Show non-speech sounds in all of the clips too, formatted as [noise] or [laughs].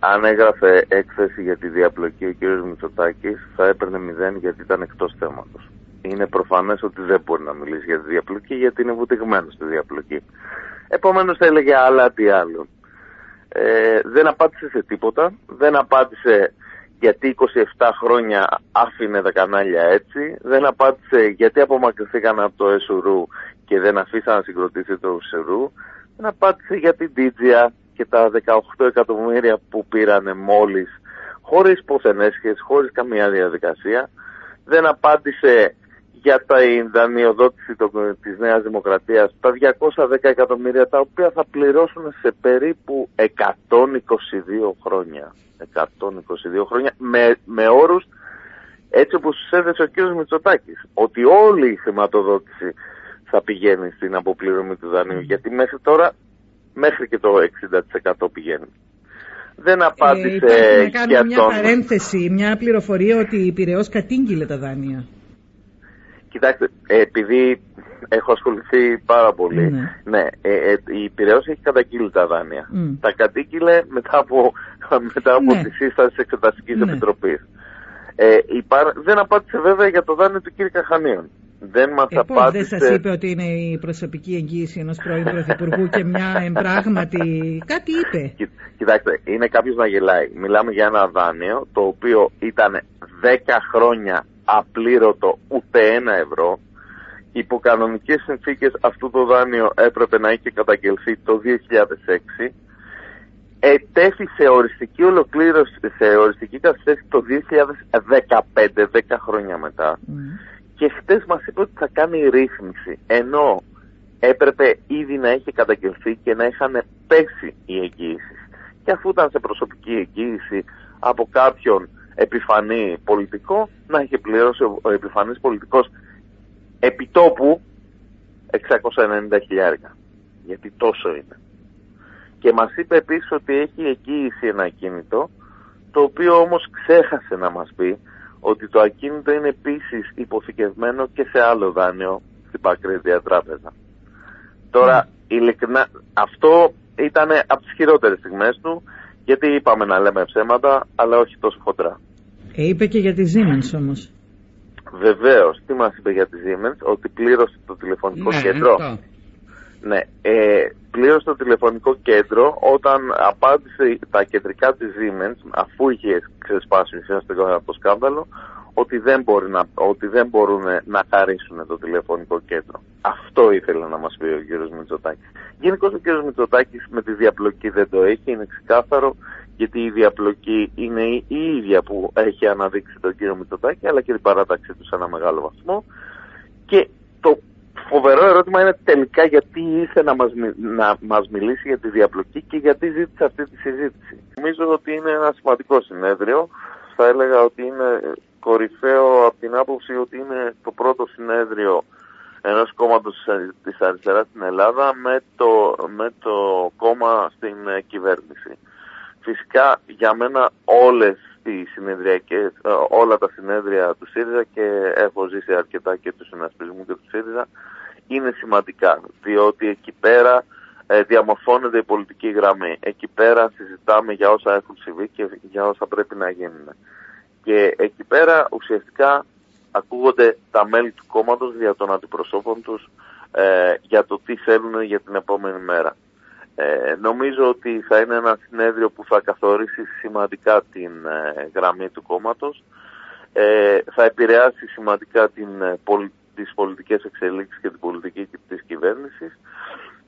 Αν έγραφε έκθεση για τη διαπλοκή ο κ. Μητσοτάκης, θα έπαιρνε μηδέν γιατί ήταν εκτός θέματος. Είναι προφανές ότι δεν μπορεί να μιλήσει για τη διαπλοκή γιατί είναι βουτυγμένος στη διαπλοκή. Επομένως θα έλεγε άλλα τι άλλο. Ε, δεν απάντησε σε τίποτα. Δεν απάντησε γιατί 27 χρόνια άφηνε τα κανάλια έτσι. Δεν απάντησε γιατί απομακρυνθήκαν από το ΕΣΟΡΟΥ και δεν αφήσαν να συγκροτήσει το ΕΣΟΡΟΥ. Δεν απάντησε για την Τίτζια και τα 18 εκατομμύρια που πήρανε μόλις χωρίς ποθενέσχες, χωρίς καμία διαδικασία. Δεν απάντησε για τα δανειοδότηση της Νέας Δημοκρατίας τα 210 εκατομμύρια τα οποία θα πληρώσουν σε περίπου 122 χρόνια. 122 χρόνια με, με όρους έτσι όπως τους έδεσε ο κ. Μητσοτάκης ότι όλη η χρηματοδότηση θα πηγαίνει στην αποπληρωμή του δανείου γιατί μέχρι τώρα μέχρι και το 60% πηγαίνει. Δεν απάντησε ε, να κάνω μια παρένθεση, μια πληροφορία ότι η Πυραιός κατήγγειλε τα δάνεια. Κοιτάξτε, επειδή έχω ασχοληθεί πάρα πολύ, ναι, ναι ε, ε, η Πυραιός έχει καταγγείλει τα δάνεια. Τα κατήγγειλε μετά από, [laughs] μετά από ναι. τη σύσταση της Εξεταστικής ναι. Επιτροπής. Ε, δεν απάντησε βέβαια για το δάνειο του κ. Καχανίων. Δεν μας ε, απάντησε... δεν σας είπε ότι είναι η προσωπική εγγύηση ενός πρώην Πρωθυπουργού και μια εμπράγματη... Κάτι είπε. κοιτάξτε, είναι κάποιος να γελάει. Μιλάμε για ένα δάνειο το οποίο ήταν 10 χρόνια απλήρωτο ούτε ένα ευρώ. Υπό κανονικές συνθήκες αυτό το δάνειο έπρεπε να είχε καταγγελθεί το 2006. Ετέθη σε οριστική ολοκλήρωση, σε οριστική καθυστέρηση το 2015, 10 χρόνια μετά. Mm. Και χτες μας είπε ότι θα κάνει ρύθμιση, ενώ έπρεπε ήδη να είχε καταγγελθεί και να είχαν πέσει οι εγγύησεις. Και αφού ήταν σε προσωπική εγγύηση από κάποιον επιφανή πολιτικό, να είχε πληρώσει ο επιφανής πολιτικός επιτόπου 690 χιλιάρια. Γιατί τόσο είναι. Και μας είπε επίσης ότι έχει εγγύηση ένα ακίνητο, το οποίο όμως ξέχασε να μας πει ότι το ακίνητο είναι επίσης υποθηκευμένο και σε άλλο δάνειο στην Πακρίδια Τράπεζα. Τώρα, mm. ειλικρινά, αυτό ήταν από τις χειρότερες στιγμές του, γιατί είπαμε να λέμε ψέματα, αλλά όχι τόσο χοντρά. Ε, είπε και για τη Siemens όμως. Βεβαίως. Τι μας είπε για τη Siemens, ότι πλήρωσε το τηλεφωνικό ναι, κέντρο. Ναι, ε, πλήρωσε το τηλεφωνικό κέντρο όταν απάντησε τα κεντρικά της Siemens, αφού είχε ξεσπάσει ουσιαστικά το σκάνδαλο, ότι δεν, μπορεί να, ότι δεν μπορούν να χαρίσουν το τηλεφωνικό κέντρο. Αυτό ήθελε να μας πει ο κ. Μητσοτάκης. Γενικώς ο κ. Μητσοτάκης με τη διαπλοκή δεν το έχει, είναι ξεκάθαρο, γιατί η διαπλοκή είναι η ίδια που έχει αναδείξει τον κ. Μητσοτάκη, αλλά και την παράταξή του σε ένα μεγάλο βαθμό. Και το φοβερό ερώτημα είναι τελικά γιατί ήρθε να μας, να μας μιλήσει για τη διαπλοκή και γιατί ζήτησε αυτή τη συζήτηση. Νομίζω ότι είναι ένα σημαντικό συνέδριο. Θα έλεγα ότι είναι κορυφαίο από την άποψη ότι είναι το πρώτο συνέδριο ενός κόμματος της αριστεράς στην Ελλάδα με το, με το κόμμα στην κυβέρνηση. Φυσικά για μένα όλες οι συνεδριακές, όλα τα συνέδρια του ΣΥΡΙΖΑ και έχω ζήσει αρκετά και τους συνασπισμούς και τους ΣΥΡΙΖΑ είναι σημαντικά, διότι εκεί πέρα ε, διαμορφώνεται η πολιτική γραμμή. Εκεί πέρα συζητάμε για όσα έχουν συμβεί και για όσα πρέπει να γίνουν. Και εκεί πέρα ουσιαστικά ακούγονται τα μέλη του κόμματος για των αντιπροσώπων τους ε, για το τι θέλουν για την επόμενη μέρα. Ε, νομίζω ότι θα είναι ένα συνέδριο που θα καθορίσει σημαντικά την ε, γραμμή του κόμματος, ε, θα επηρεάσει σημαντικά την, ε, τις πολιτικές εξελίξεις και την πολιτική της κυβέρνησης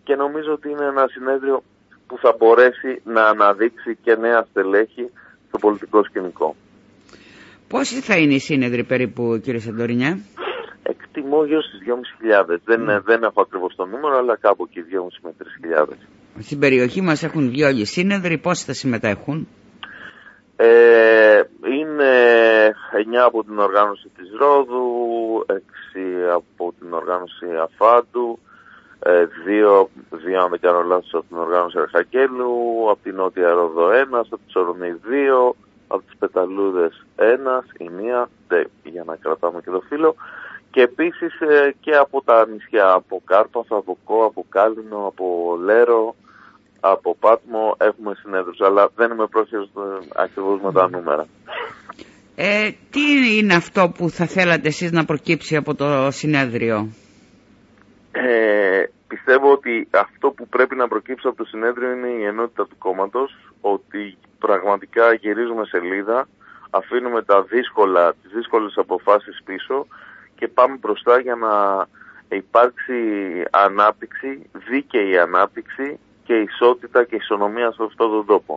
και νομίζω ότι είναι ένα συνέδριο που θα μπορέσει να αναδείξει και νέα στελέχη στο πολιτικό σκηνικό. Πόσοι θα είναι οι σύνεδροι περίπου κύριε Σαντορινιά; Εκτιμώ γύρω στις 2.500. Δεν, mm. δεν έχω ακριβώς το νούμερο αλλά κάπου εκεί 2.500 με 3.000. Στην περιοχή μας έχουν βγει όλοι οι σύνεδροι. Πόσοι θα συμμετέχουν; Ε, είναι 9 από την οργάνωση της Ρόδου, 6 από την οργάνωση Αφάντου, 2, ε, δύο, αν δεν κάνω λάθος, από την οργάνωση Αρχακέλου, από την Νότια Ρόδο 1, από τη Σορονή 2, από τις Πεταλούδες 1, η μία, για να κρατάμε και το φύλλο, και επίσης ε, και από τα νησιά, από Κάρπαθο, από Κό, από Κάλινο, από Λέρο, από Πάτμο έχουμε συνέδρους, αλλά δεν είμαι πρόχειρος ακριβώς με τα νούμερα. Ε, τι είναι αυτό που θα θέλατε εσείς να προκύψει από το συνέδριο; Ε, πιστεύω ότι αυτό που πρέπει να προκύψει από το συνέδριο είναι η ενότητα του κόμματος, ότι πραγματικά γυρίζουμε σελίδα, αφήνουμε τα δύσκολα, τις δύσκολες αποφάσεις πίσω και πάμε μπροστά για να υπάρξει ανάπτυξη, δίκαιη ανάπτυξη και ισότητα και ισονομία σε αυτόν τον τόπο.